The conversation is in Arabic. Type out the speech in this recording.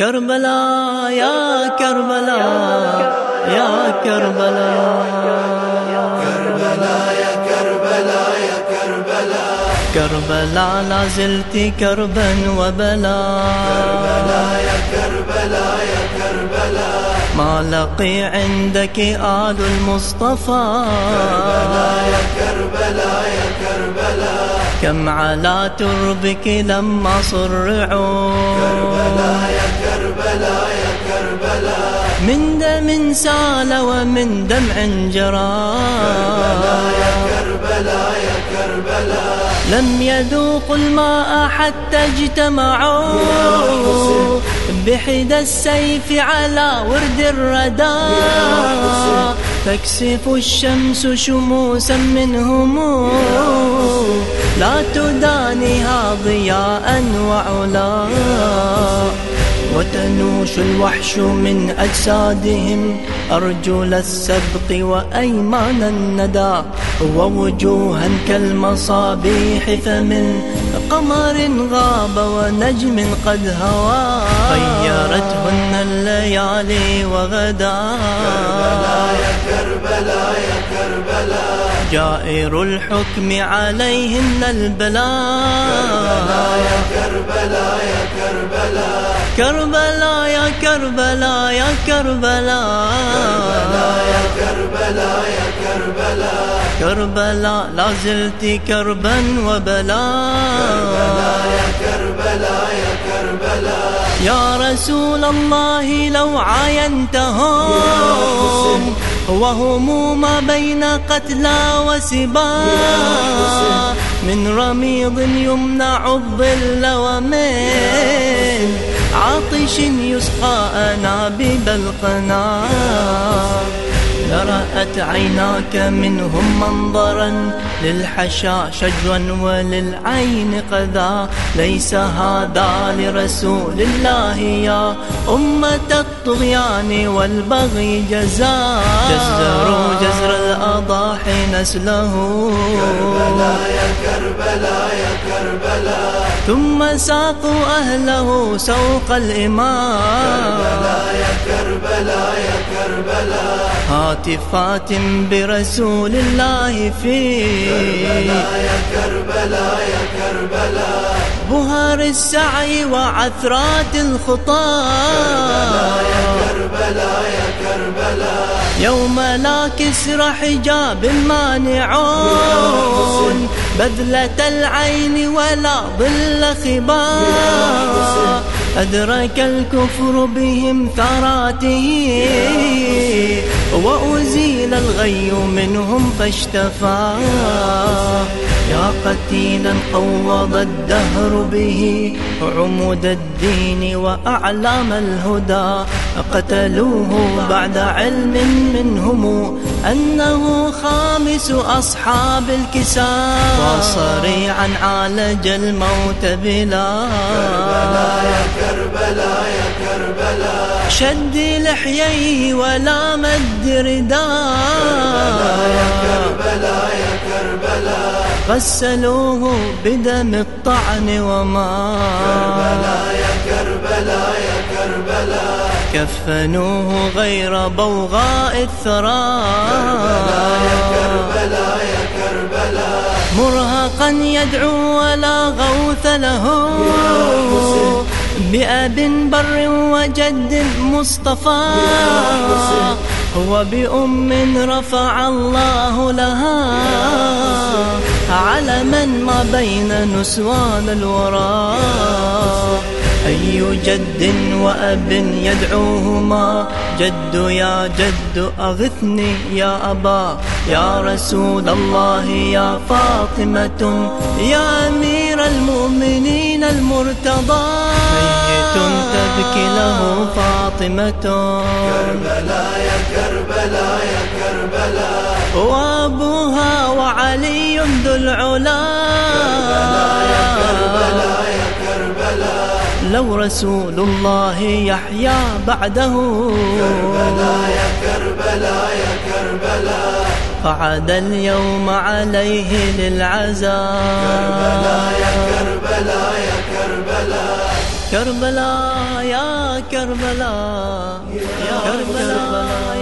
كربلاء يا كربلاء يا كربلاء كربلاء يا كربلاء يا كربلاء كربلاء لا زلت كربا وبلاء كربلاء يا كربلاء يا كربلاء ما لقي عندك آل المصطفى. كربلاء يا كربلاء يا كربلاء كم على تربك لما صرعوا. كربلاء من دم سال ومن دمع جرى. كربلاء يا كربلاء يا كربلاء لم يذوقوا الماء حتى اجتمعوا. بحدى السيف على ورد الردى. تكسف الشمس شموسا منهم. لا تدانيها ضياء وعلا. وتنوش الوحش من أجسادهم. أرجل السبق وأيمان الندى ووجوها كالمصابيح فمن قمر غاب ونجم قد هوى. خيرتهن الليالي وغدا. يا كربلاء يا كربلاء جائر الحكم عليهن البلاء. يا كربلاء يا كربلاء كربلاء يا كربلاء يا كربلاء يا كربلاء يا كربلاء كربلاء لا زلت كربا وبلاء. يا كربلاء يا كربلاء. يا رسول الله لو عاينتهم وهم ما بين قتلى وسبا من رميض يمنع الظل ومن عطش يسقى أنابيب القنا. لرأت عيناك منهم منظرا للحشا شجوا وللعين قذا. ليس هذا لرسول الله يا أمة الطغيان والبغي جزاء جزروا جزر الأضاحي نسله. كربلاء يا كربلاء يا كربلاء. ثم ساقوا أهله سوق الإمام. يا كربلاء يا كربلاء هاتفات برسول الله في يا كربلاء يا كربلاء بهار السعي وعثرات الخطى كربلاء يا كربلاء يوم لا كسر حجاب مانعون بذلة العين ولا ظل خباء أدرك الكفر بهم ثراته. وأزيل الغي منهم فاشتفى. يا قتيلا قوض الدهر به عمود الدين وأعلام الهدى. قتلوه بعد علم منهم أنه خامس أصحاب الكساء. وصريعا عالج الموت بلا. يا كربلاء يا كربلاء. شد لحييه ولا مد رداء كربلاء يا كربلاء. غسلوه بدم الطعن وما. يا كربلاء يا كربلاء كفنوه غير بوغاء الثرى كربلاء يا كربلاء مرهقا يدعو ولا غوث له. بأب بر وجد مصطفى. وبأم رفع الله لها. علما ما بين نسوان الورى. أي جد وأب يدعوهما؟ جد يا جد أغثني يا أبا. يا رسول الله يا فاطمة. يا أمير المؤمنين المرتضى. ميت تبكي له فاطمة. كربلاء يا كربلاء يا كربلاء. وأبوها وعلي ذو العلا. كربلاء يا لو رسول الله يحيا بعده. كربلاء يا كربلاء يا كربلاء قعد اليوم عليه للعزاء. كربلاء يا كربلاء يا كربلاء كربلاء يا كربلاء. يا كربلاء.